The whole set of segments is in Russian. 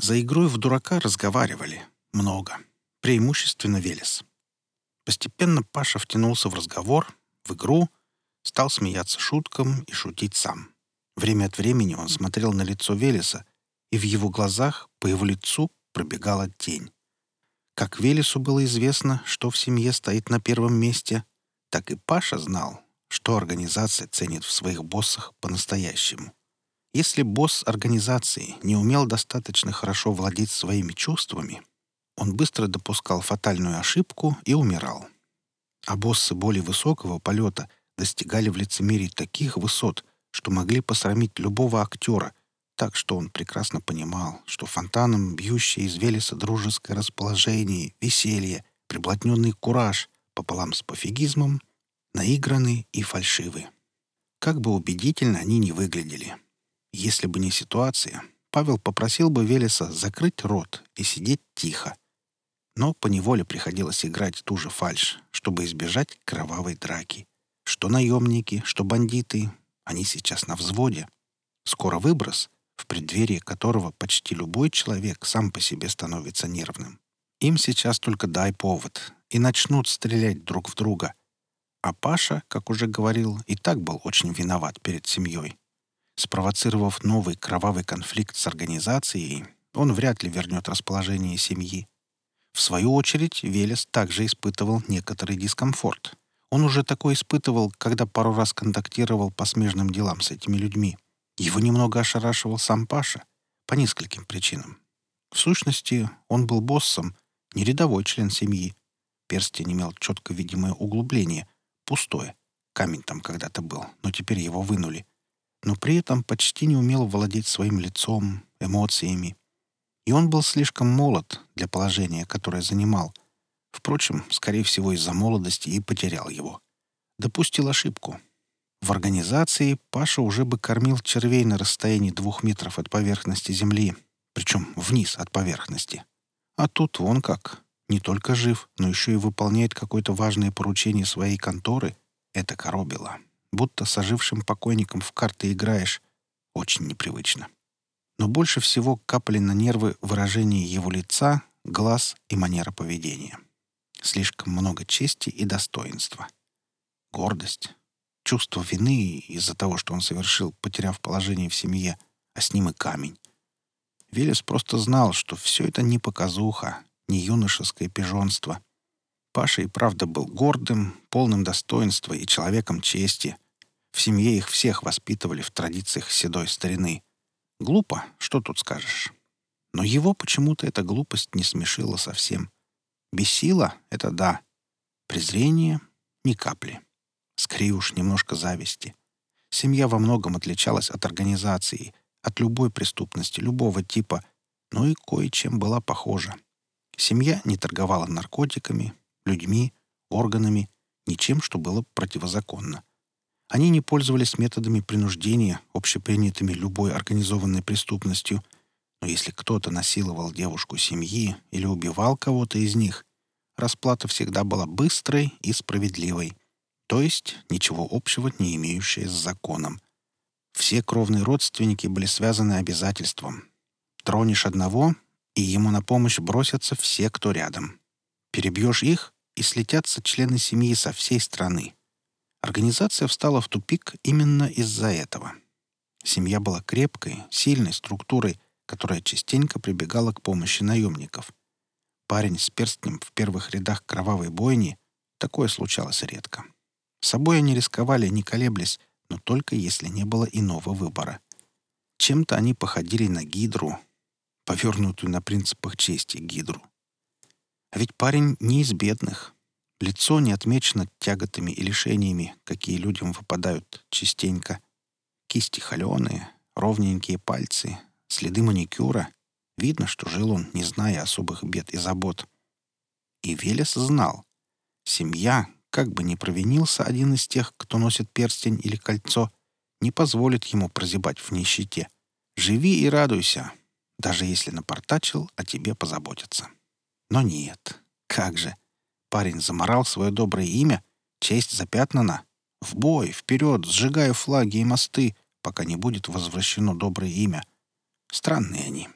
За игрой в дурака разговаривали. Много. Преимущественно Велес. Постепенно Паша втянулся в разговор, в игру, стал смеяться шуткам и шутить сам. Время от времени он смотрел на лицо Велеса, и в его глазах по его лицу пробегала тень. Как Велесу было известно, что в семье стоит на первом месте, так и Паша знал, что организация ценит в своих боссах по-настоящему. Если босс организации не умел достаточно хорошо владеть своими чувствами, он быстро допускал фатальную ошибку и умирал. А боссы более высокого полета достигали в лицемерии таких высот, что могли посрамить любого актера, так что он прекрасно понимал, что фонтаном, бьющее из Велеса дружеское расположение, веселье, приблотненный кураж пополам с пофигизмом, наиграны и фальшивы. Как бы убедительно они ни выглядели. Если бы не ситуация, Павел попросил бы Велеса закрыть рот и сидеть тихо. Но поневоле приходилось играть ту же фальшь, чтобы избежать кровавой драки. Что наемники, что бандиты, они сейчас на взводе. Скоро выброс, в преддверии которого почти любой человек сам по себе становится нервным. Им сейчас только дай повод, и начнут стрелять друг в друга. А Паша, как уже говорил, и так был очень виноват перед семьей. Спровоцировав новый кровавый конфликт с организацией, он вряд ли вернет расположение семьи. В свою очередь, Велес также испытывал некоторый дискомфорт. Он уже такой испытывал, когда пару раз контактировал по смежным делам с этими людьми. Его немного ошарашивал сам Паша по нескольким причинам. В сущности, он был боссом, не рядовой член семьи. Перстень имел четко видимое углубление, пустое. Камень там когда-то был, но теперь его вынули. Но при этом почти не умел владеть своим лицом, эмоциями. И он был слишком молод для положения, которое занимал — Впрочем, скорее всего, из-за молодости и потерял его. Допустил ошибку. В организации Паша уже бы кормил червей на расстоянии двух метров от поверхности земли, причем вниз от поверхности. А тут вон как. Не только жив, но еще и выполняет какое-то важное поручение своей конторы. Это коробило. Будто с ожившим покойником в карты играешь. Очень непривычно. Но больше всего капали на нервы выражение его лица, глаз и манера поведения. Слишком много чести и достоинства. Гордость. Чувство вины из-за того, что он совершил, потеряв положение в семье, а с ним и камень. Велес просто знал, что все это не показуха, не юношеское пижонство. Паша и правда был гордым, полным достоинства и человеком чести. В семье их всех воспитывали в традициях седой старины. Глупо, что тут скажешь. Но его почему-то эта глупость не смешила совсем. Бесило — это да. Презрение — ни капли. Скорее уж немножко зависти. Семья во многом отличалась от организации, от любой преступности, любого типа, но и кое-чем была похожа. Семья не торговала наркотиками, людьми, органами, ничем, что было противозаконно. Они не пользовались методами принуждения, общепринятыми любой организованной преступностью — но если кто-то насиловал девушку семьи или убивал кого-то из них, расплата всегда была быстрой и справедливой, то есть ничего общего не имеющей с законом. Все кровные родственники были связаны обязательством. Тронешь одного, и ему на помощь бросятся все, кто рядом. Перебьешь их, и слетятся члены семьи со всей страны. Организация встала в тупик именно из-за этого. Семья была крепкой, сильной структурой, которая частенько прибегала к помощи наемников. Парень с перстнем в первых рядах кровавой бойни — такое случалось редко. С собой они рисковали, не колеблясь, но только если не было иного выбора. Чем-то они походили на гидру, повернутую на принципах чести гидру. А ведь парень не из бедных. Лицо не отмечено тяготами и лишениями, какие людям выпадают частенько. Кисти холеные, ровненькие пальцы, следы маникюра. Видно, что жил он, не зная особых бед и забот. И Велес знал. Семья, как бы ни провинился один из тех, кто носит перстень или кольцо, не позволит ему прозябать в нищете. Живи и радуйся, даже если напортачил, о тебе позаботятся. Но нет. Как же. Парень заморал свое доброе имя, честь запятнана. В бой, вперед, сжигая флаги и мосты, пока не будет возвращено доброе имя — Странные они.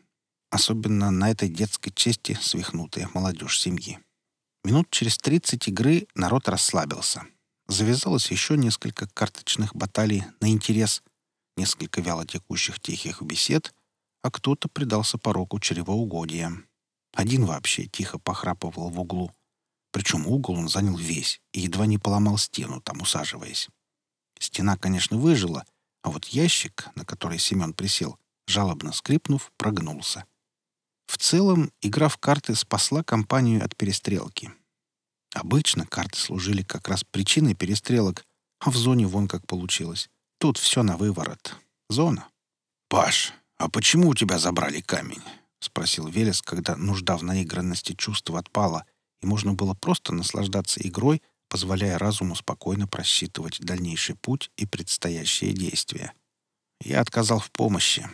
особенно на этой детской чести свихнутая молодежь семьи. Минут через тридцать игры народ расслабился. Завязалось еще несколько карточных баталий на интерес, несколько вяло текущих тихих бесед, а кто-то предался пороку чревоугодия. Один вообще тихо похрапывал в углу. Причем угол он занял весь и едва не поломал стену, там усаживаясь. Стена, конечно, выжила, а вот ящик, на который Семен присел, жалобно скрипнув, прогнулся. В целом, игра в карты спасла компанию от перестрелки. Обычно карты служили как раз причиной перестрелок, а в зоне вон как получилось. Тут все на выворот. Зона. «Паш, а почему у тебя забрали камень?» — спросил Велес, когда нужда в наигранности чувства отпала, и можно было просто наслаждаться игрой, позволяя разуму спокойно просчитывать дальнейший путь и предстоящие действия. Я отказал в помощи.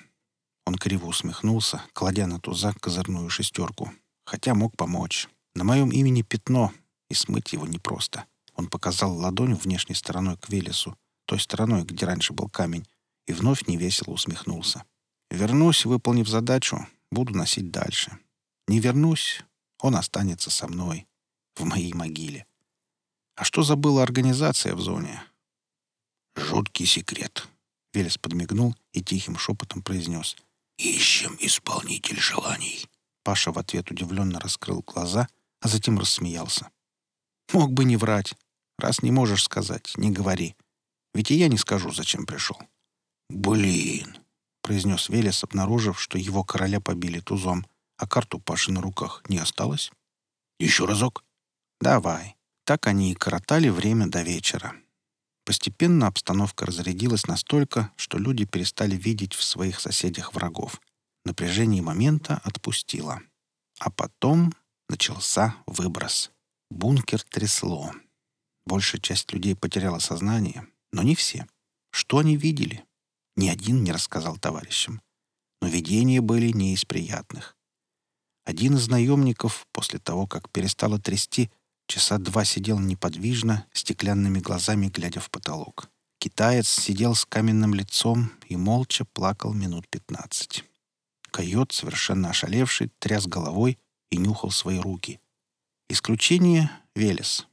Он криво усмехнулся, кладя на тузак козырную шестерку. Хотя мог помочь. На моем имени пятно, и смыть его непросто. Он показал ладонь внешней стороной к Велесу, той стороной, где раньше был камень, и вновь невесело усмехнулся. «Вернусь, выполнив задачу, буду носить дальше. Не вернусь, он останется со мной, в моей могиле. А что забыла организация в зоне?» «Жуткий секрет», — Велес подмигнул и тихим шепотом произнес. «Ищем исполнитель желаний». Паша в ответ удивленно раскрыл глаза, а затем рассмеялся. Мог бы не врать. Раз не можешь сказать, не говори. Ведь и я не скажу, зачем пришел. «Блин!» — произнес Велес, обнаружив, что его короля побили тузом, а карту Паши на руках не осталось. «Еще разок?» «Давай». Так они и коротали время до вечера. Постепенно обстановка разрядилась настолько, что люди перестали видеть в своих соседях врагов. Напряжение момента отпустило. А потом начался выброс. Бункер трясло. Большая часть людей потеряла сознание, но не все. Что они видели? Ни один не рассказал товарищам. Но видения были не из приятных. Один из наемников, после того, как перестало трясти, часа два сидел неподвижно, стеклянными глазами глядя в потолок. Китаец сидел с каменным лицом и молча плакал минут пятнадцать. Койот, совершенно ошалевший, тряс головой и нюхал свои руки — Исключение — Велес.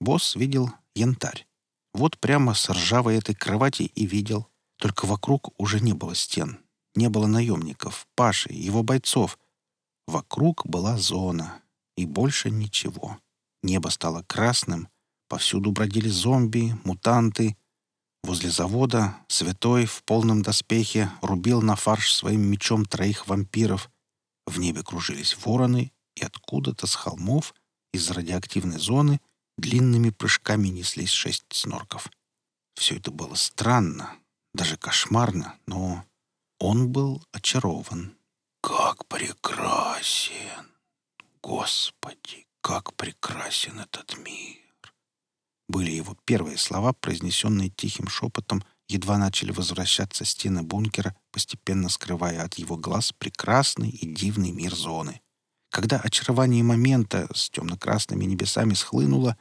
Босс видел янтарь. Вот прямо с ржавой этой кровати и видел. Только вокруг уже не было стен. Не было наемников, Паши, его бойцов. Вокруг была зона. И больше ничего. Небо стало красным. Повсюду бродили зомби, мутанты. Возле завода святой в полном доспехе рубил на фарш своим мечом троих вампиров. В небе кружились вороны и откуда-то с холмов, из радиоактивной зоны, длинными прыжками неслись шесть снорков. Все это было странно, даже кошмарно, но он был очарован. «Как прекрасен! Господи, как прекрасен этот мир!» Были его первые слова, произнесенные тихим шепотом, едва начали возвращаться стены бункера, постепенно скрывая от его глаз прекрасный и дивный мир зоны. Когда очарование момента с темно-красными небесами схлынуло,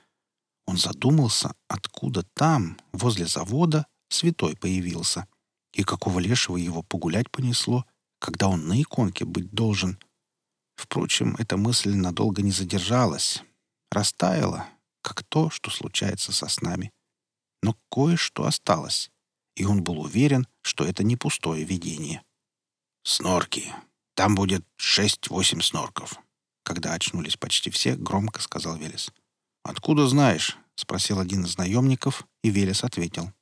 он задумался, откуда там, возле завода, святой появился, и какого лешего его погулять понесло, когда он на иконке быть должен. Впрочем, эта мысль надолго не задержалась, растаяла, как то, что случается со снами. Но кое-что осталось, и он был уверен, что это не пустое видение. «Снорки», там будет шесть-восемь снорков. Когда очнулись почти все, громко сказал Велес. «Откуда знаешь?» — спросил один из наемников, и Велес ответил.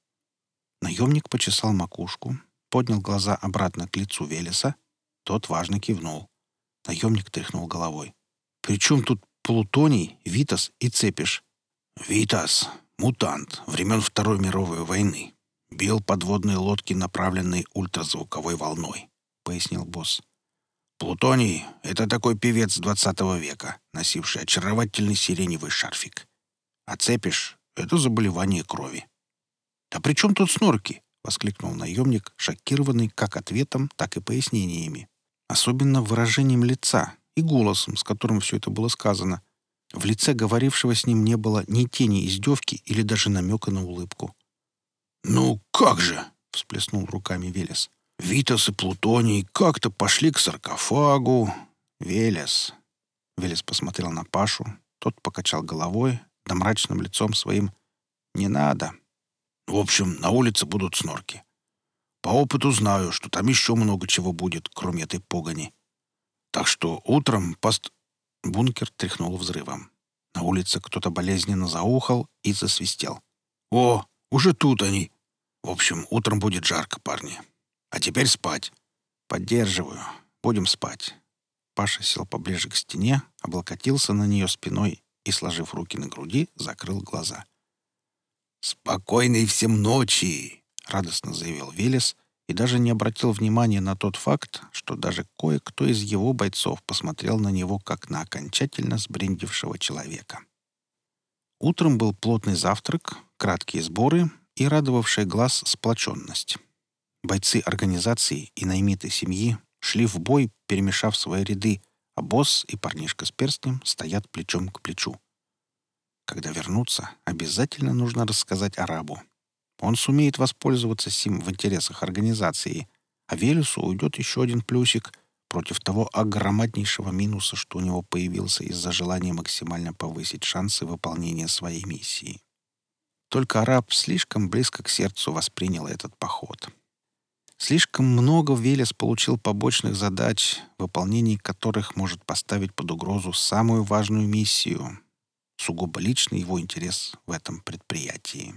Наемник почесал макушку, поднял глаза обратно к лицу Велеса. Тот важно кивнул. Наемник тряхнул головой. «При чем тут Плутоний, Витас и Цепиш?» «Витас — мутант времен Второй мировой войны. Бил подводные лодки, направленные ультразвуковой волной», — пояснил босс. Плутоний — это такой певец двадцатого века, носивший очаровательный сиреневый шарфик. А цепиш — это заболевание крови. «Да при чем тут снорки?» — воскликнул наемник, шокированный как ответом, так и пояснениями. Особенно выражением лица и голосом, с которым все это было сказано. В лице говорившего с ним не было ни тени издевки или даже намека на улыбку. «Ну как же?» — всплеснул руками Велес. Витас и Плутоний как-то пошли к саркофагу. Велес. Велес посмотрел на Пашу. Тот покачал головой, да мрачным лицом своим. «Не надо». «В общем, на улице будут снорки. По опыту знаю, что там еще много чего будет, кроме этой погони. Так что утром пост...» Бункер тряхнул взрывом. На улице кто-то болезненно заухал и засвистел. «О, уже тут они!» «В общем, утром будет жарко, парни. А теперь спать». «Поддерживаю. Будем спать». Паша сел поближе к стене, облокотился на нее спиной и, сложив руки на груди, закрыл глаза. «Спокойной всем ночи!» — радостно заявил Велес и даже не обратил внимания на тот факт, что даже кое-кто из его бойцов посмотрел на него как на окончательно сбрендившего человека. Утром был плотный завтрак, краткие сборы и радовавшая глаз сплоченность. Бойцы организации и наймиты семьи шли в бой, перемешав свои ряды, а босс и парнишка с перстнем стоят плечом к плечу. Когда вернутся, обязательно нужно рассказать арабу, он сумеет воспользоваться сим в интересах организации, а Велесу уйдет еще один плюсик против того огромнейшего минуса, что у него появился из-за желания максимально повысить шансы выполнения своей миссии. Только араб слишком близко к сердцу воспринял этот поход. Слишком много Велес получил побочных задач, выполнение которых может поставить под угрозу самую важную миссию — сугубо личный его интерес в этом предприятии.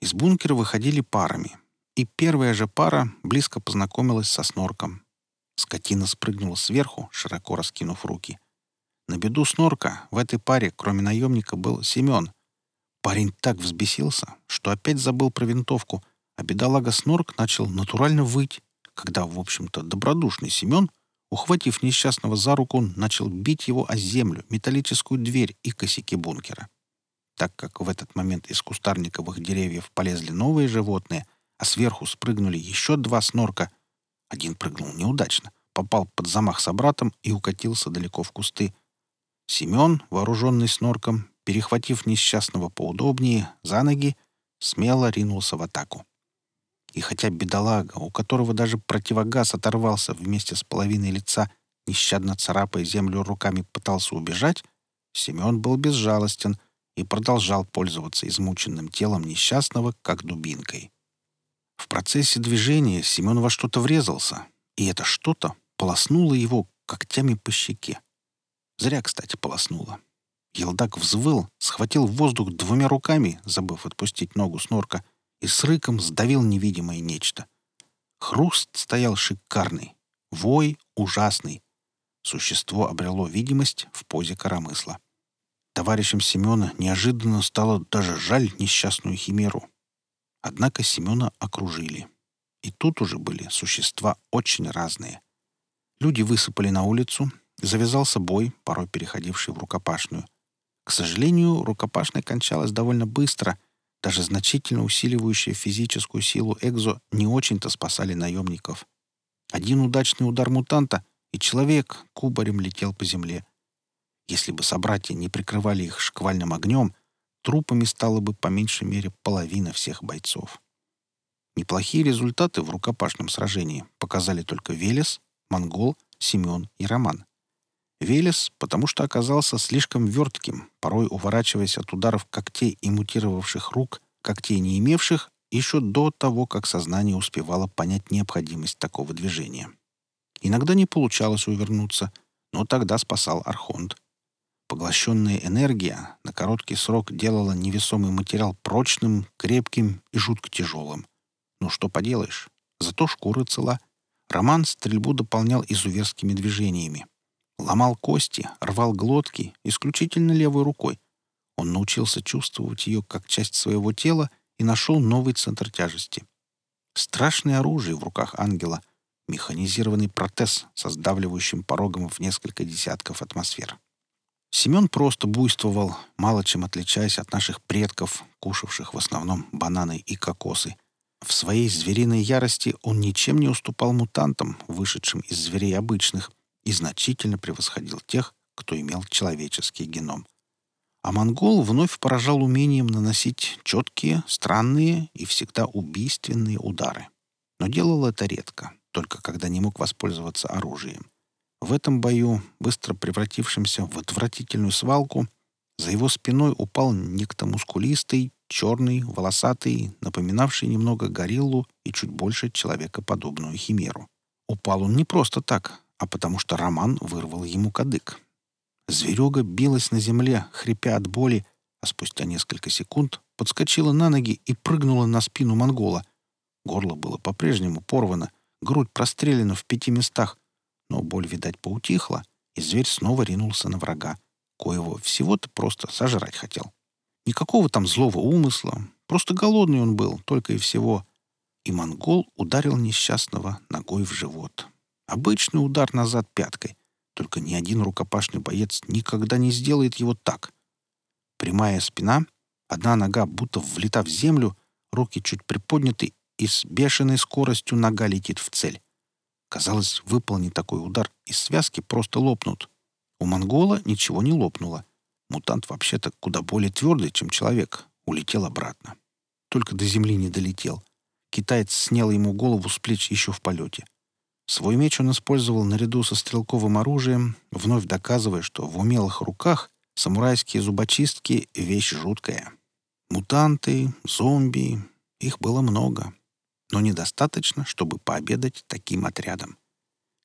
Из бункера выходили парами, и первая же пара близко познакомилась со снорком. Скотина спрыгнула сверху, широко раскинув руки. На беду снорка в этой паре, кроме наемника, был Семен. Парень так взбесился, что опять забыл про винтовку, а бедолага снорк начал натурально выть, когда, в общем-то, добродушный Семен, ухватив несчастного за руку, начал бить его о землю, металлическую дверь и косяки бункера так как в этот момент из кустарниковых деревьев полезли новые животные, а сверху спрыгнули еще два снорка. Один прыгнул неудачно, попал под замах собратом и укатился далеко в кусты. Семен, вооруженный снорком, перехватив несчастного поудобнее, за ноги, смело ринулся в атаку. И хотя бедолага, у которого даже противогаз оторвался вместе с половиной лица, нещадно царапая землю руками, пытался убежать, Семен был безжалостен — и продолжал пользоваться измученным телом несчастного, как дубинкой. В процессе движения Семен во что-то врезался, и это что-то полоснуло его когтями по щеке. Зря, кстати, полоснуло. Елдак взвыл, схватил воздух двумя руками, забыв отпустить ногу с норка, и с рыком сдавил невидимое нечто. Хруст стоял шикарный, вой ужасный. Существо обрело видимость в позе коромысла. Товарищам Семена неожиданно стало даже жаль несчастную химеру. Однако Семена окружили. И тут уже были существа очень разные. Люди высыпали на улицу, завязался бой, порой переходивший в рукопашную. К сожалению, рукопашная кончалась довольно быстро, даже значительно усиливающие физическую силу Экзо не очень-то спасали наемников. Один удачный удар мутанта, и человек кубарем летел по земле — если бы собратья не прикрывали их шквальным огнем, трупами стала бы по меньшей мере половина всех бойцов. Неплохие результаты в рукопашном сражении показали только Велес, Монгол, Семен и Роман. Велес, потому что оказался слишком вертким, порой уворачиваясь от ударов когтей и мутировавших рук, когтей не имевших, еще до того, как сознание успевало понять необходимость такого движения. Иногда не получалось увернуться, но тогда спасал Архонт. Поглощенная энергия на короткий срок делала невесомый материал прочным, крепким и жутко тяжелым. Ну что поделаешь, зато шкура цела. Роман стрельбу дополнял изуверскими движениями. Ломал кости, рвал глотки исключительно левой рукой. Он научился чувствовать ее как часть своего тела и нашел новый центр тяжести. Страшное оружие в руках ангела — механизированный протез со сдавливающим порогом в несколько десятков атмосфер. Семен просто буйствовал, мало чем отличаясь от наших предков, кушавших в основном бананы и кокосы. В своей звериной ярости он ничем не уступал мутантам, вышедшим из зверей обычных, и значительно превосходил тех, кто имел человеческий геном. А монгол вновь поражал умением наносить четкие, странные и всегда убийственные удары. Но делал это редко, только когда не мог воспользоваться оружием. В этом бою, быстро превратившемся в отвратительную свалку, за его спиной упал некто мускулистый, черный, волосатый, напоминавший немного гориллу и чуть больше человекоподобную химеру. Упал он не просто так, а потому что Роман вырвал ему кадык. Зверега билась на земле, хрипя от боли, а спустя несколько секунд подскочила на ноги и прыгнула на спину монгола. Горло было по-прежнему порвано, грудь прострелена в пяти местах, но боль, видать, поутихла, и зверь снова ринулся на врага, коего всего-то просто сожрать хотел. Никакого там злого умысла, просто голодный он был, только и всего. И монгол ударил несчастного ногой в живот. Обычный удар назад пяткой, только ни один рукопашный боец никогда не сделает его так. Прямая спина, одна нога будто влита в землю, руки чуть приподняты, и с бешеной скоростью нога летит в цель. Казалось, выполни такой удар, и связки просто лопнут. У монгола ничего не лопнуло. Мутант вообще-то куда более твердый, чем человек. Улетел обратно. Только до земли не долетел. Китаец снял ему голову с плеч еще в полете. Свой меч он использовал наряду со стрелковым оружием, вновь доказывая, что в умелых руках самурайские зубочистки — вещь жуткая. Мутанты, зомби — их было много, но недостаточно, чтобы пообедать таким отрядом.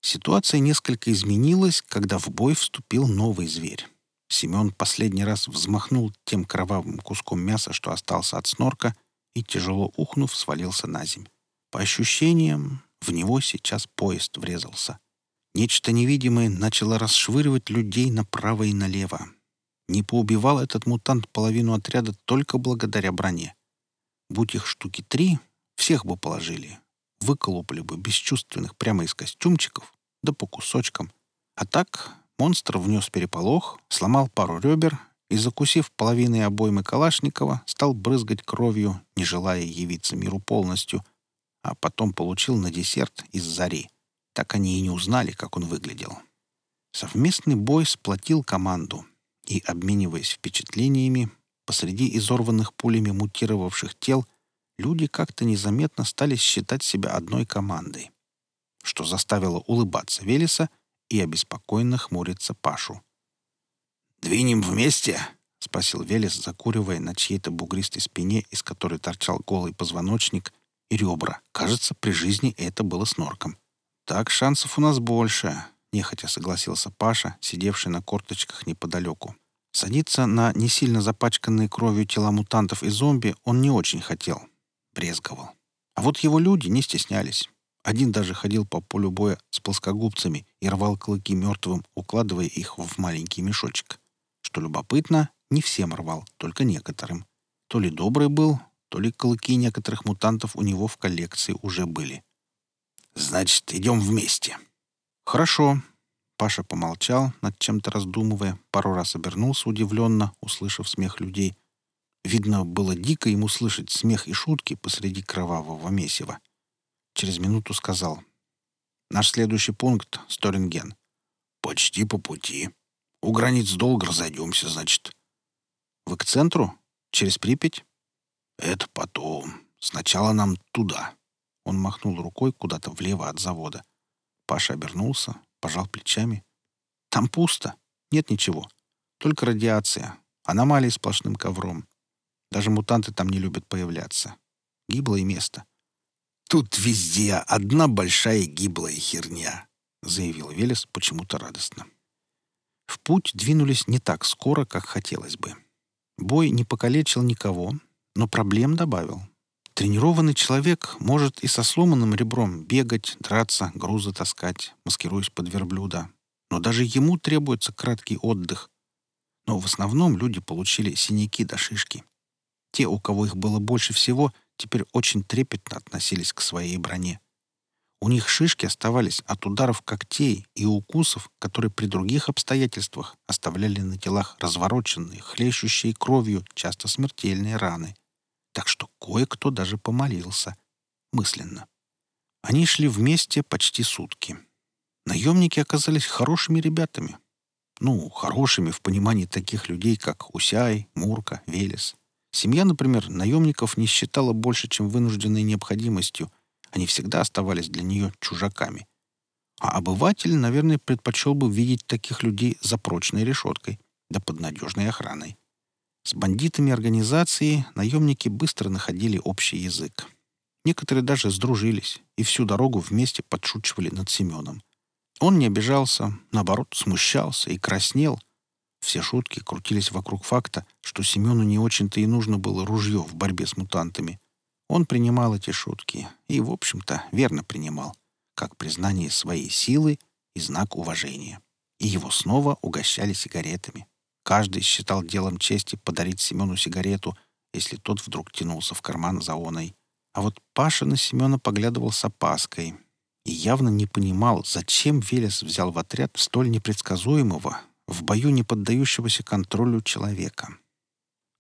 Ситуация несколько изменилась, когда в бой вступил новый зверь. Семен последний раз взмахнул тем кровавым куском мяса, что остался от снорка, и, тяжело ухнув, свалился на земь. По ощущениям, в него сейчас поезд врезался. Нечто невидимое начало расшвыривать людей направо и налево. Не поубивал этот мутант половину отряда только благодаря броне. Будь их штуки три, всех бы положили. Выколупали бы бесчувственных прямо из костюмчиков, да по кусочкам. А так монстр внес переполох, сломал пару ребер и, закусив половиной обоймы Калашникова, стал брызгать кровью, не желая явиться миру полностью — а потом получил на десерт из зари. Так они и не узнали, как он выглядел. Совместный бой сплотил команду, и, обмениваясь впечатлениями, посреди изорванных пулями мутировавших тел, люди как-то незаметно стали считать себя одной командой, что заставило улыбаться Велеса и обеспокоенно хмуриться Пашу. «Двинем вместе?» — спросил Велес, закуривая на чьей-то бугристой спине, из которой торчал голый позвоночник и ребра. Кажется, при жизни это было с норком. «Так шансов у нас больше», — нехотя согласился Паша, сидевший на корточках неподалеку. Садиться на не сильно запачканные кровью тела мутантов и зомби он не очень хотел. Брезговал. А вот его люди не стеснялись. Один даже ходил по полю боя с плоскогубцами и рвал клыки мертвым, укладывая их в маленький мешочек. Что любопытно, не всем рвал, только некоторым. То ли добрый был, то ли клыки некоторых мутантов у него в коллекции уже были. «Значит, идем вместе». «Хорошо». Паша помолчал, над чем-то раздумывая, пару раз обернулся удивленно, услышав смех людей. Видно, было дико ему слышать смех и шутки посреди кровавого месива. Через минуту сказал. «Наш следующий пункт — Сторинген». «Почти по пути. У границ долго разойдемся, значит». «Вы к центру? Через Припять?» «Это потом. Сначала нам туда». Он махнул рукой куда-то влево от завода. Паша обернулся, пожал плечами. «Там пусто. Нет ничего. Только радиация. Аномалии сплошным ковром. Даже мутанты там не любят появляться. Гиблое место». «Тут везде одна большая гиблая херня», — заявил Велес почему-то радостно. В путь двинулись не так скоро, как хотелось бы. Бой не покалечил никого, но проблем добавил. Тренированный человек может и со сломанным ребром бегать, драться, грузы таскать, маскируясь под верблюда. Но даже ему требуется краткий отдых. Но в основном люди получили синяки до шишки. Те, у кого их было больше всего, теперь очень трепетно относились к своей броне. У них шишки оставались от ударов когтей и укусов, которые при других обстоятельствах оставляли на телах развороченные, хлещущие кровью, часто смертельные раны — так что кое-кто даже помолился. Мысленно. Они шли вместе почти сутки. Наемники оказались хорошими ребятами. Ну, хорошими в понимании таких людей, как Усяй, Мурка, Велес. Семья, например, наемников не считала больше, чем вынужденной необходимостью, Они всегда оставались для нее чужаками. А обыватель, наверное, предпочел бы видеть таких людей за прочной решеткой, да под надежной охраной. С бандитами организации наемники быстро находили общий язык. Некоторые даже сдружились и всю дорогу вместе подшучивали над Семеном. Он не обижался, наоборот, смущался и краснел. Все шутки крутились вокруг факта, что Семену не очень-то и нужно было ружье в борьбе с мутантами. Он принимал эти шутки и, в общем-то, верно принимал, как признание своей силы и знак уважения. И его снова угощали сигаретами. Каждый считал делом чести подарить Семену сигарету, если тот вдруг тянулся в карман за оной. А вот Паша на Семена поглядывал с опаской и явно не понимал, зачем Велес взял в отряд столь непредсказуемого, в бою не поддающегося контролю человека.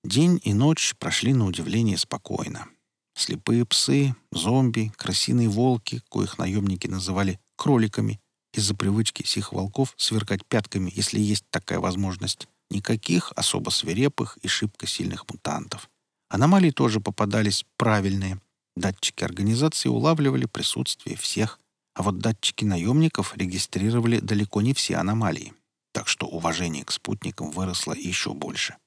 День и ночь прошли на удивление спокойно. Слепые псы, зомби, крысиные волки, коих наемники называли кроликами, из-за привычки сих волков сверкать пятками, если есть такая возможность. Никаких особо свирепых и шибко сильных мутантов. Аномалии тоже попадались правильные. Датчики организации улавливали присутствие всех, а вот датчики наемников регистрировали далеко не все аномалии. Так что уважение к спутникам выросло еще больше.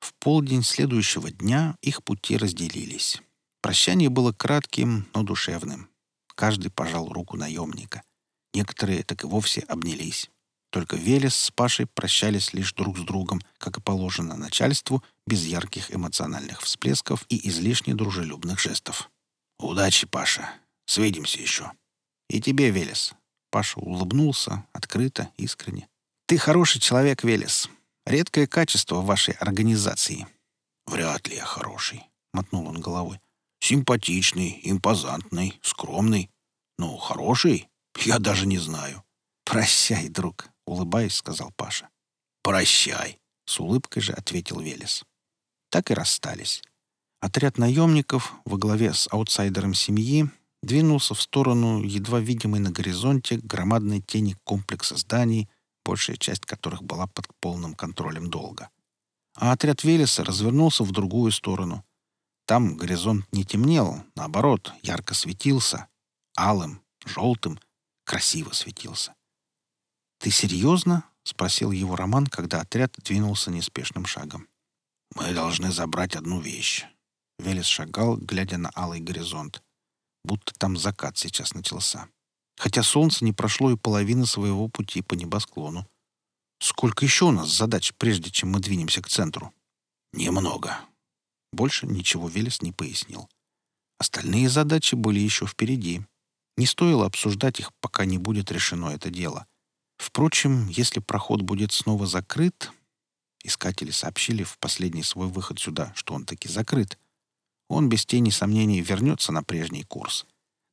В полдень следующего дня их пути разделились. Прощание было кратким, но душевным. Каждый пожал руку наемника. Некоторые так и вовсе обнялись. Только Велес с Пашей прощались лишь друг с другом, как и положено начальству, без ярких эмоциональных всплесков и излишне дружелюбных жестов. «Удачи, Паша. Свидимся еще». «И тебе, Велес». Паша улыбнулся, открыто, искренне. «Ты хороший человек, Велес. Редкое качество в вашей организации». «Вряд ли я хороший», — мотнул он головой. Симпатичный, импозантный, скромный. Ну, хороший? Я даже не знаю. «Прощай, друг», — улыбаясь, сказал Паша. «Прощай», — с улыбкой же ответил Велес. Так и расстались. Отряд наемников во главе с аутсайдером семьи двинулся в сторону едва видимой на горизонте громадной тени комплекса зданий, большая часть которых была под полным контролем долга. А отряд Велеса развернулся в другую сторону — там горизонт не темнел, наоборот, ярко светился. Алым, желтым, красиво светился. «Ты серьезно?» — спросил его Роман, когда отряд двинулся неспешным шагом. «Мы должны забрать одну вещь». Велес шагал, глядя на алый горизонт. Будто там закат сейчас начался. Хотя солнце не прошло и половины своего пути по небосклону. Сколько еще у нас задач, прежде чем мы двинемся к центру? Немного. Больше ничего Велес не пояснил. Остальные задачи были еще впереди. Не стоило обсуждать их, пока не будет решено это дело. Впрочем, если проход будет снова закрыт... Искатели сообщили в последний свой выход сюда, что он таки закрыт. Он без тени сомнений вернется на прежний курс.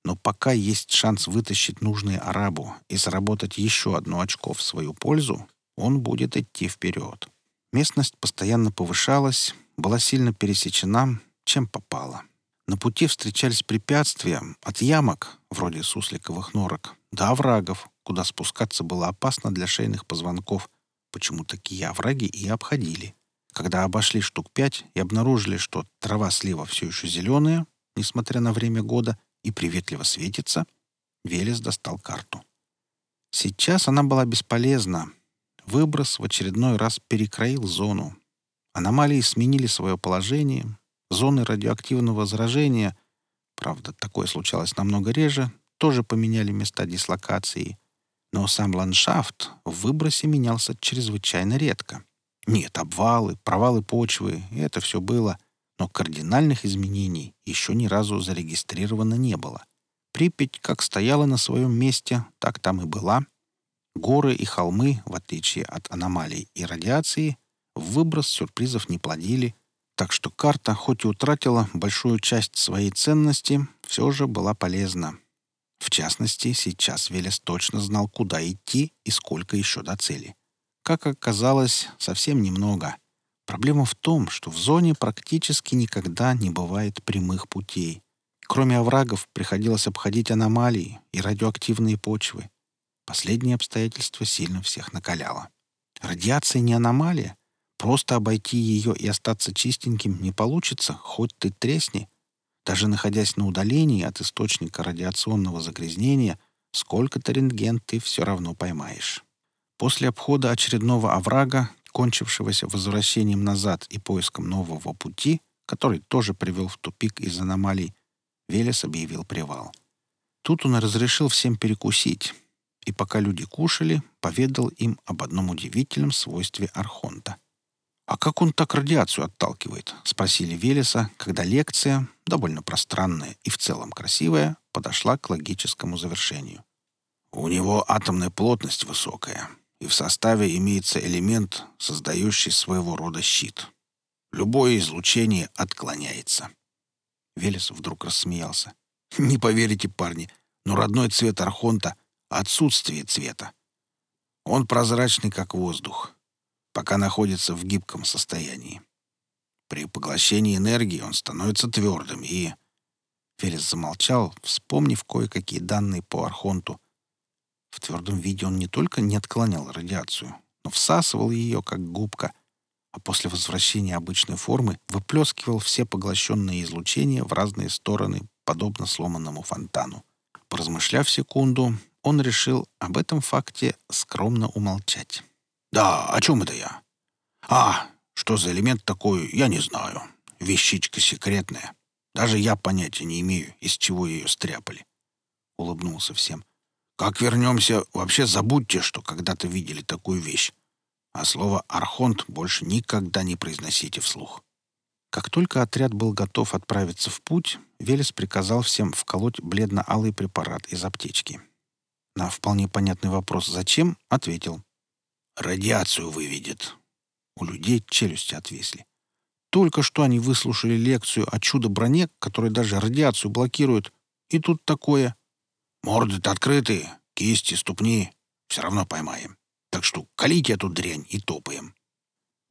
Но пока есть шанс вытащить нужные арабу и заработать еще одно очко в свою пользу, он будет идти вперед. Местность постоянно повышалась, была сильно пересечена, чем попало. На пути встречались препятствия от ямок, вроде сусликовых норок, до оврагов, куда спускаться было опасно для шейных позвонков. Почему такие овраги и обходили. Когда обошли штук пять и обнаружили, что трава слива все еще зеленая, несмотря на время года, и приветливо светится, Велес достал карту. Сейчас она была бесполезна. Выброс в очередной раз перекроил зону, Аномалии сменили свое положение, зоны радиоактивного заражения, правда, такое случалось намного реже, тоже поменяли места дислокации, но сам ландшафт в выбросе менялся чрезвычайно редко. Нет, обвалы, провалы почвы — это все было, но кардинальных изменений еще ни разу зарегистрировано не было. Припять как стояла на своем месте, так там и была. Горы и холмы, в отличие от аномалий и радиации, в выброс сюрпризов не плодили, так что карта, хоть и утратила большую часть своей ценности, все же была полезна. В частности, сейчас Велес точно знал, куда идти и сколько еще до цели. Как оказалось, совсем немного. Проблема в том, что в зоне практически никогда не бывает прямых путей. Кроме оврагов, приходилось обходить аномалии и радиоактивные почвы. Последнее обстоятельство сильно всех накаляло. Радиация не аномалия, Просто обойти ее и остаться чистеньким не получится, хоть ты тресни. Даже находясь на удалении от источника радиационного загрязнения, сколько-то рентген ты все равно поймаешь. После обхода очередного оврага, кончившегося возвращением назад и поиском нового пути, который тоже привел в тупик из аномалий, Велес объявил привал. Тут он разрешил всем перекусить, и пока люди кушали, поведал им об одном удивительном свойстве архонта. «А как он так радиацию отталкивает?» — спросили Велеса, когда лекция, довольно пространная и в целом красивая, подошла к логическому завершению. «У него атомная плотность высокая, и в составе имеется элемент, создающий своего рода щит. Любое излучение отклоняется». Велес вдруг рассмеялся. «Не поверите, парни, но родной цвет Архонта — отсутствие цвета. Он прозрачный, как воздух, пока находится в гибком состоянии. При поглощении энергии он становится твердым и...» Велес замолчал, вспомнив кое-какие данные по Архонту — в твердом виде он не только не отклонял радиацию, но всасывал ее, как губка, а после возвращения обычной формы выплескивал все поглощенные излучения в разные стороны, подобно сломанному фонтану. Поразмышляв секунду, он решил об этом факте скромно умолчать. «Да, о чем это я? А, что за элемент такой, я не знаю. Вещичка секретная. Даже я понятия не имею, из чего ее стряпали». Улыбнулся всем. Как вернемся, вообще забудьте, что когда-то видели такую вещь. А слово «архонт» больше никогда не произносите вслух. Как только отряд был готов отправиться в путь, Велес приказал всем вколоть бледно-алый препарат из аптечки. На вполне понятный вопрос «зачем?» ответил. «Радиацию выведет». У людей челюсти отвисли. Только что они выслушали лекцию о чудо-броне, которая даже радиацию блокирует, и тут такое. Морды-то открыты, кисти, ступни. Все равно поймаем. Так что колите эту дрянь и топаем.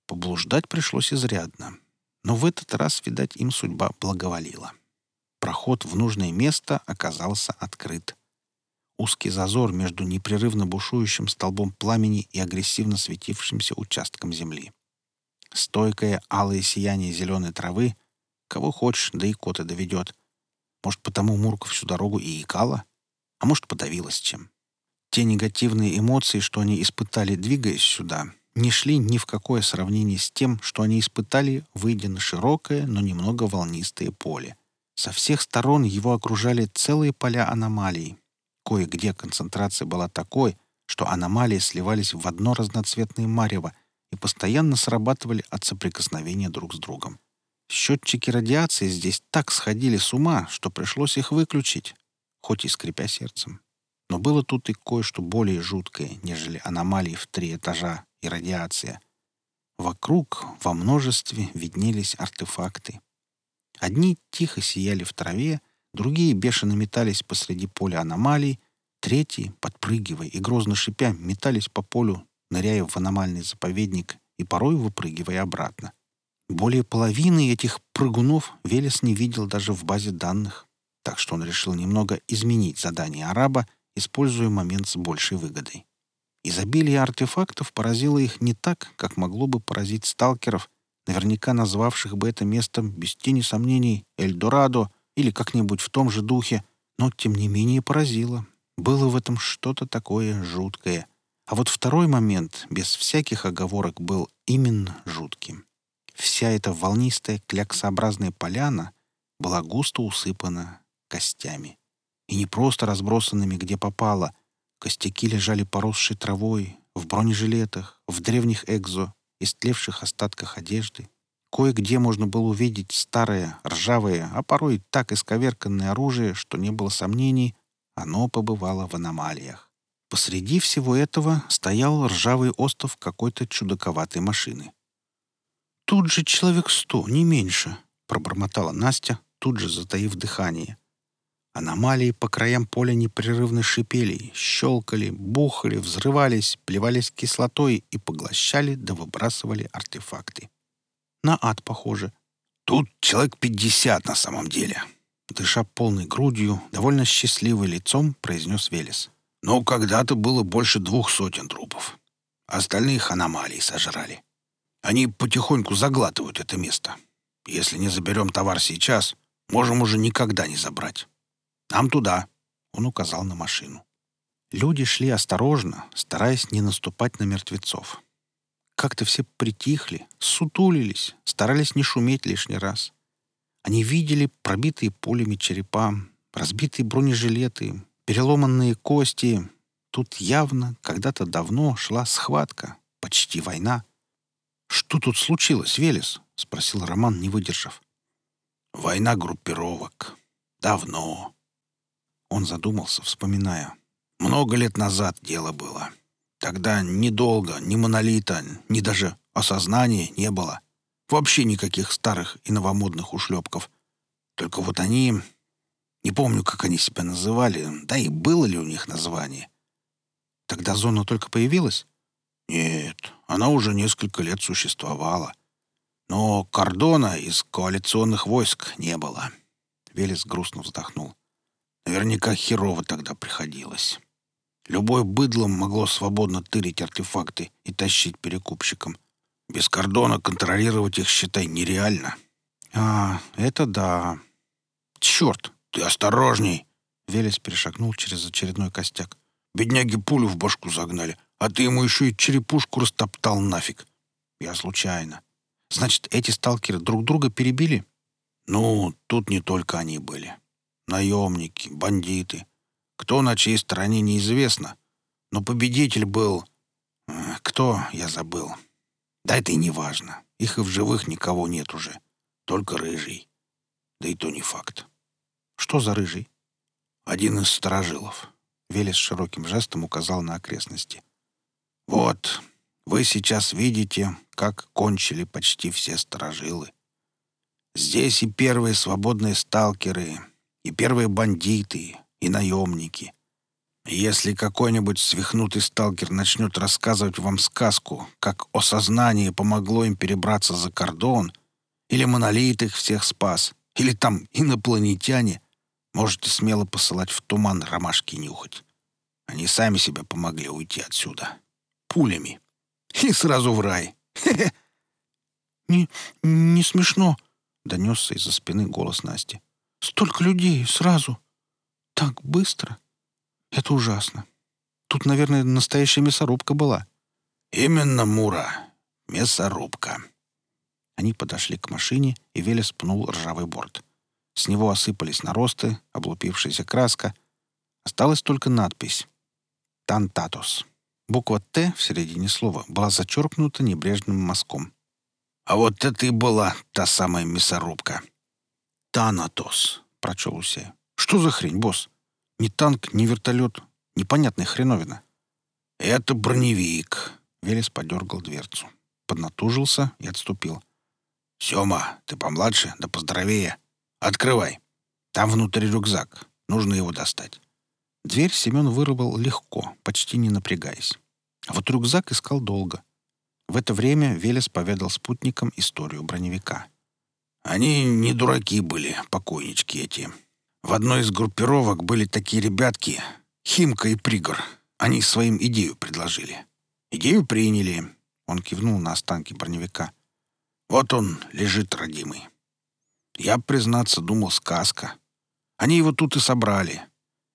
Поблуждать пришлось изрядно. Но в этот раз, видать, им судьба благоволила. Проход в нужное место оказался открыт. Узкий зазор между непрерывно бушующим столбом пламени и агрессивно светившимся участком земли. Стойкое алое сияние зеленой травы. Кого хочешь, да и кота доведет. Может, потому Мурка всю дорогу и икала? а может, подавилась чем. Те негативные эмоции, что они испытали, двигаясь сюда, не шли ни в какое сравнение с тем, что они испытали, выйдя на широкое, но немного волнистое поле. Со всех сторон его окружали целые поля аномалий. Кое-где концентрация была такой, что аномалии сливались в одно разноцветное марево и постоянно срабатывали от соприкосновения друг с другом. Счетчики радиации здесь так сходили с ума, что пришлось их выключить, хоть и скрипя сердцем. Но было тут и кое-что более жуткое, нежели аномалии в три этажа и радиация. Вокруг во множестве виднелись артефакты. Одни тихо сияли в траве, другие бешено метались посреди поля аномалий, третьи, подпрыгивая и грозно шипя, метались по полю, ныряя в аномальный заповедник и порой выпрыгивая обратно. Более половины этих прыгунов Велес не видел даже в базе данных так что он решил немного изменить задание араба, используя момент с большей выгодой. Изобилие артефактов поразило их не так, как могло бы поразить сталкеров, наверняка назвавших бы это местом без тени сомнений Эльдорадо или как-нибудь в том же духе, но тем не менее поразило. Было в этом что-то такое жуткое. А вот второй момент, без всяких оговорок, был именно жутким. Вся эта волнистая кляксообразная поляна была густо усыпана костями. И не просто разбросанными, где попало. Костяки лежали поросшей травой, в бронежилетах, в древних экзо, истлевших остатках одежды. Кое-где можно было увидеть старое, ржавое, а порой так исковерканное оружие, что не было сомнений, оно побывало в аномалиях. Посреди всего этого стоял ржавый остов какой-то чудаковатой машины. «Тут же человек сто, не меньше», — пробормотала Настя, тут же затаив дыхание. Аномалии по краям поля непрерывно шипели, щелкали, бухали, взрывались, плевались кислотой и поглощали да выбрасывали артефакты. На ад похоже. Тут человек пятьдесят на самом деле. Дыша полной грудью, довольно счастливым лицом, произнес Велес. Но когда-то было больше двух сотен трупов. Остальных аномалий сожрали. Они потихоньку заглатывают это место. Если не заберем товар сейчас, Можем уже никогда не забрать. Нам туда!» Он указал на машину. Люди шли осторожно, стараясь не наступать на мертвецов. Как-то все притихли, сутулились, старались не шуметь лишний раз. Они видели пробитые пулями черепа, разбитые бронежилеты, переломанные кости. Тут явно когда-то давно шла схватка, почти война. «Что тут случилось, Велес?» — спросил Роман, не выдержав. «Война группировок. Давно». Он задумался, вспоминая. «Много лет назад дело было. Тогда недолго, ни монолита, ни даже осознания не было. Вообще никаких старых и новомодных ушлепков. Только вот они... Не помню, как они себя называли, да и было ли у них название. Тогда зона только появилась? Нет, она уже несколько лет существовала. Но кордона из коалиционных войск не было. Велес грустно вздохнул. Наверняка херово тогда приходилось. Любое быдло могло свободно тырить артефакты и тащить перекупщикам. Без кордона контролировать их, считай, нереально. А, это да. Черт, ты осторожней! Велес перешагнул через очередной костяк. Бедняги пулю в башку загнали, а ты ему еще и черепушку растоптал нафиг. Я случайно. Значит, эти сталкеры друг друга перебили? Ну, тут не только они были. Наемники, бандиты. Кто на чьей стороне, неизвестно. Но победитель был... Кто, я забыл. Да это и не важно. Их и в живых никого нет уже. Только рыжий. Да и то не факт. Что за рыжий? Один из сторожилов. Велес широким жестом указал на окрестности. Вот, вы сейчас видите, как кончили почти все сторожилы. Здесь и первые свободные сталкеры, и первые бандиты, и наемники. Если какой-нибудь свихнутый сталкер начнет рассказывать вам сказку, как осознание помогло им перебраться за кордон, или монолит их всех спас, или там инопланетяне, можете смело посылать в туман ромашки нюхать. Они сами себе помогли уйти отсюда. Пулями. И сразу в рай. «Не, не смешно», — донесся из-за спины голос Насти. «Столько людей сразу!» Так быстро? Это ужасно. Тут, наверное, настоящая мясорубка была. Именно, Мура. Мясорубка. Они подошли к машине, и Велес пнул ржавый борт. С него осыпались наросты, облупившаяся краска. Осталась только надпись «Тантатос». Буква «Т» в середине слова была зачеркнута небрежным мазком. «А вот это и была та самая мясорубка». «Танатос», — прочел Усей. Что за хрень, босс? Ни танк, ни вертолет. Непонятная хреновина. Это броневик. Велес подергал дверцу. Поднатужился и отступил. «Сема, ты помладше, да поздоровее. Открывай. Там внутри рюкзак. Нужно его достать». Дверь Семен вырвал легко, почти не напрягаясь. А вот рюкзак искал долго. В это время Велес поведал спутникам историю броневика. «Они не дураки были, покойнички эти. В одной из группировок были такие ребятки, Химка и Пригор. Они своим идею предложили. Идею приняли. Он кивнул на останки броневика. Вот он лежит, родимый. Я, признаться, думал, сказка. Они его тут и собрали.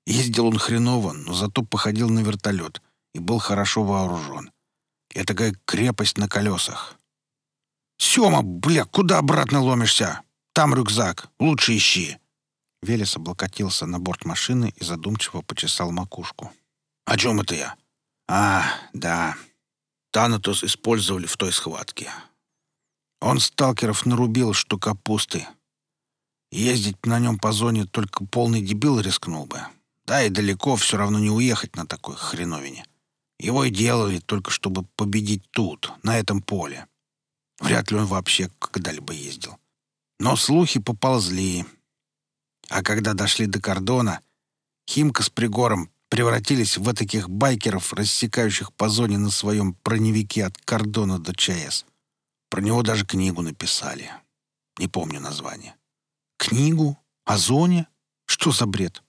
Ездил он хреново, но зато походил на вертолет и был хорошо вооружен. Это такая крепость на колесах. «Сема, бля, куда обратно ломишься? Там рюкзак. Лучше ищи». Велес облокотился на борт машины и задумчиво почесал макушку. «О чем это я?» «А, да. Танатос использовали в той схватке. Он сталкеров нарубил, что капусты. Ездить на нем по зоне только полный дебил рискнул бы. Да и далеко все равно не уехать на такой хреновине. Его и делали только чтобы победить тут, на этом поле. Вряд ли он вообще когда-либо ездил. Но слухи поползли, а когда дошли до кордона, Химка с Пригором превратились в таких байкеров, рассекающих по зоне на своем броневике от кордона до ЧАЭС. Про него даже книгу написали. Не помню название. «Книгу? О зоне? Что за бред?»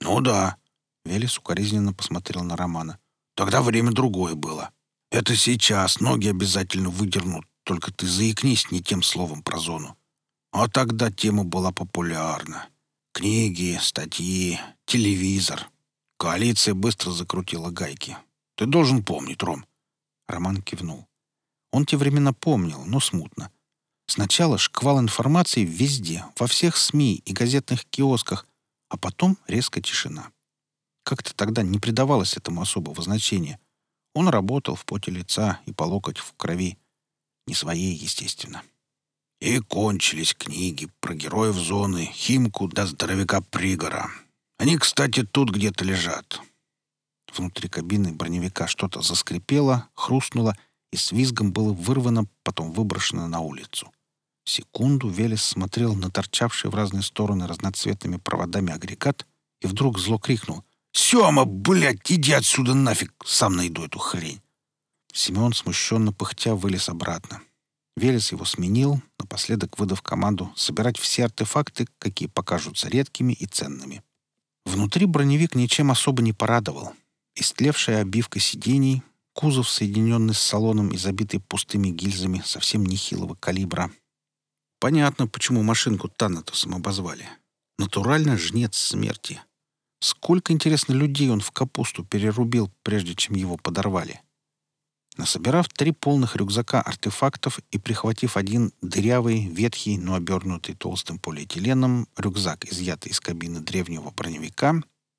«Ну да», — Велес укоризненно посмотрел на Романа. «Тогда время другое было. Это сейчас ноги обязательно выдернут, только ты заикнись не тем словом про зону. А тогда тема была популярна. Книги, статьи, телевизор. Коалиция быстро закрутила гайки. Ты должен помнить, Ром. Роман кивнул. Он те времена помнил, но смутно. Сначала шквал информации везде, во всех СМИ и газетных киосках, а потом резко тишина. Как-то тогда не придавалось этому особого значения. Он работал в поте лица и по локоть в крови. Не своей, естественно. И кончились книги про героев зоны, Химку до здоровяка Пригора. Они, кстати, тут где-то лежат. Внутри кабины броневика что-то заскрипело, хрустнуло и с визгом было вырвано, потом выброшено на улицу. Секунду Велес смотрел на торчавший в разные стороны разноцветными проводами агрегат и вдруг зло крикнул. «Сема, блядь, иди отсюда нафиг! Сам найду эту хрень!» Семен смущенно пыхтя вылез обратно. Велес его сменил, напоследок выдав команду собирать все артефакты, какие покажутся редкими и ценными. Внутри броневик ничем особо не порадовал. Истлевшая обивка сидений, кузов, соединенный с салоном и забитый пустыми гильзами совсем нехилого калибра. Понятно, почему машинку Танатосом обозвали. Натурально жнец смерти. Сколько, интересно, людей он в капусту перерубил, прежде чем его подорвали. Насобирав три полных рюкзака артефактов и прихватив один дырявый, ветхий, но обернутый толстым полиэтиленом рюкзак, изъятый из кабины древнего броневика,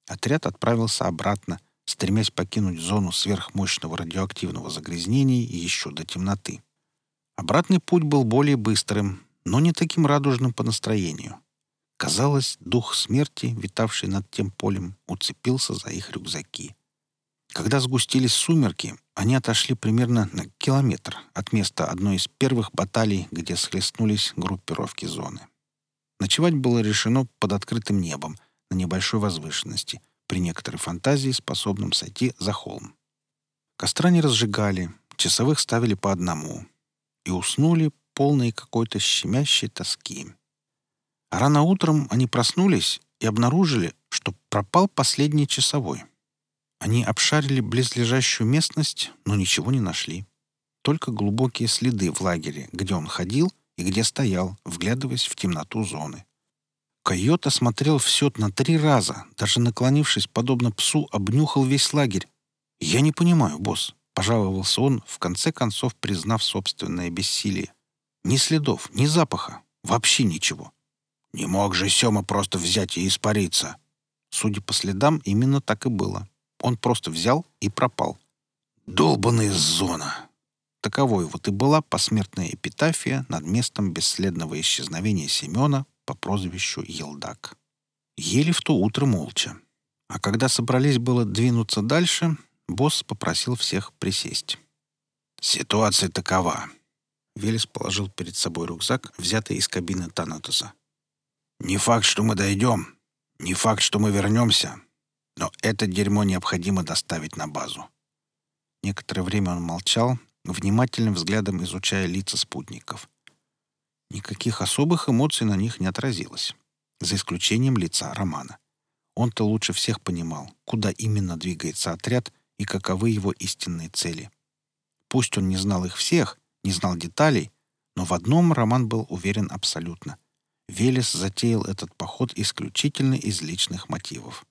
отряд отправился обратно, стремясь покинуть зону сверхмощного радиоактивного загрязнения еще до темноты. Обратный путь был более быстрым, но не таким радужным по настроению. Казалось, дух смерти, витавший над тем полем, уцепился за их рюкзаки. Когда сгустились сумерки, они отошли примерно на километр от места одной из первых баталий, где схлестнулись группировки зоны. Ночевать было решено под открытым небом, на небольшой возвышенности, при некоторой фантазии, способном сойти за холм. Костра не разжигали, часовых ставили по одному. И уснули, полные какой-то щемящей тоски. А рано утром они проснулись и обнаружили, что пропал последний часовой — они обшарили близлежащую местность, но ничего не нашли. Только глубокие следы в лагере, где он ходил и где стоял, вглядываясь в темноту зоны. Койот осмотрел все на три раза, даже наклонившись, подобно псу, обнюхал весь лагерь. «Я не понимаю, босс», — пожаловался он, в конце концов признав собственное бессилие. «Ни следов, ни запаха, вообще ничего». «Не мог же Сема просто взять и испариться». Судя по следам, именно так и было. Он просто взял и пропал. «Долбаная зона!» Таковой вот и была посмертная эпитафия над местом бесследного исчезновения Семена по прозвищу Елдак. Ели в то утро молча. А когда собрались было двинуться дальше, босс попросил всех присесть. «Ситуация такова». Велес положил перед собой рюкзак, взятый из кабины Танатоса. «Не факт, что мы дойдем. Не факт, что мы вернемся. Но это дерьмо необходимо доставить на базу. Некоторое время он молчал, внимательным взглядом изучая лица спутников. Никаких особых эмоций на них не отразилось, за исключением лица Романа. Он-то лучше всех понимал, куда именно двигается отряд и каковы его истинные цели. Пусть он не знал их всех, не знал деталей, но в одном Роман был уверен абсолютно. Велес затеял этот поход исключительно из личных мотивов.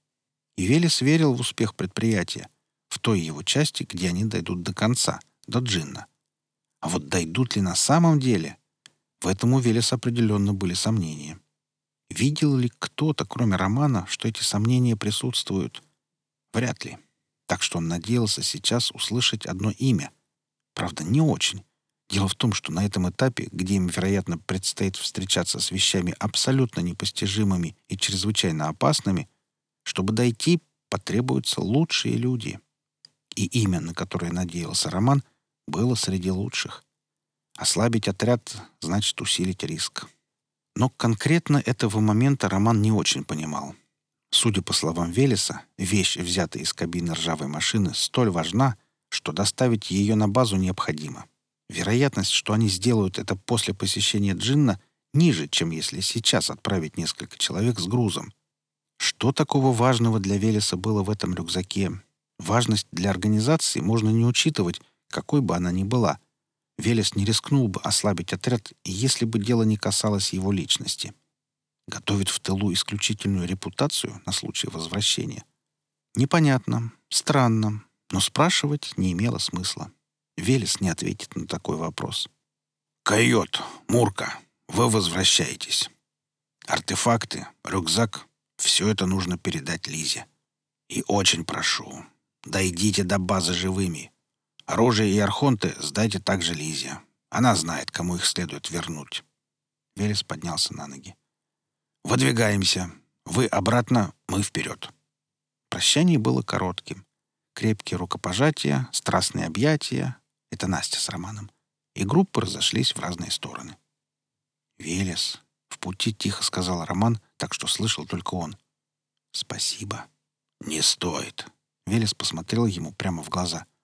И Велес верил в успех предприятия, в той его части, где они дойдут до конца, до Джинна. А вот дойдут ли на самом деле? В этом у Велеса определенно были сомнения. Видел ли кто-то, кроме Романа, что эти сомнения присутствуют? Вряд ли. Так что он надеялся сейчас услышать одно имя. Правда, не очень. Дело в том, что на этом этапе, где им, вероятно, предстоит встречаться с вещами абсолютно непостижимыми и чрезвычайно опасными, чтобы дойти, потребуются лучшие люди. И имя, на которое надеялся Роман, было среди лучших. Ослабить отряд — значит усилить риск. Но конкретно этого момента Роман не очень понимал. Судя по словам Велеса, вещь, взятая из кабины ржавой машины, столь важна, что доставить ее на базу необходимо. Вероятность, что они сделают это после посещения Джинна, ниже, чем если сейчас отправить несколько человек с грузом. Что такого важного для Велеса было в этом рюкзаке? Важность для организации можно не учитывать, какой бы она ни была. Велес не рискнул бы ослабить отряд, если бы дело не касалось его личности. Готовить в тылу исключительную репутацию на случай возвращения. Непонятно, странно, но спрашивать не имело смысла. Велес не ответит на такой вопрос. «Койот, Мурка, вы возвращаетесь. Артефакты, рюкзак — все это нужно передать Лизе. И очень прошу, дойдите до базы живыми. Оружие и архонты сдайте также Лизе. Она знает, кому их следует вернуть». Велес поднялся на ноги. «Выдвигаемся. Вы обратно, мы вперед». Прощание было коротким. Крепкие рукопожатия, страстные объятия — это Настя с Романом. И группы разошлись в разные стороны. «Велес», — в пути тихо сказал Роман, так что слышал только он. «Спасибо». «Не стоит». Велес посмотрел ему прямо в глаза —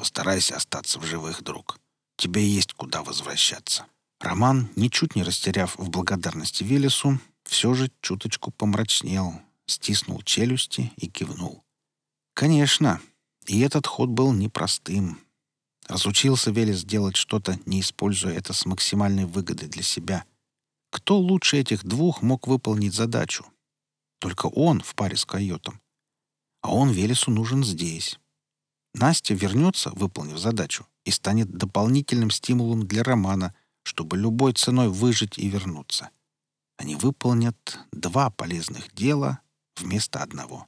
Постарайся остаться в живых, друг. Тебе есть куда возвращаться». Роман, ничуть не растеряв в благодарности Велесу, все же чуточку помрачнел, стиснул челюсти и кивнул. «Конечно, и этот ход был непростым. Разучился Велес делать что-то, не используя это с максимальной выгодой для себя. Кто лучше этих двух мог выполнить задачу? Только он в паре с койотом. А он Велесу нужен здесь. Настя вернется, выполнив задачу, и станет дополнительным стимулом для Романа, чтобы любой ценой выжить и вернуться. Они выполнят два полезных дела вместо одного.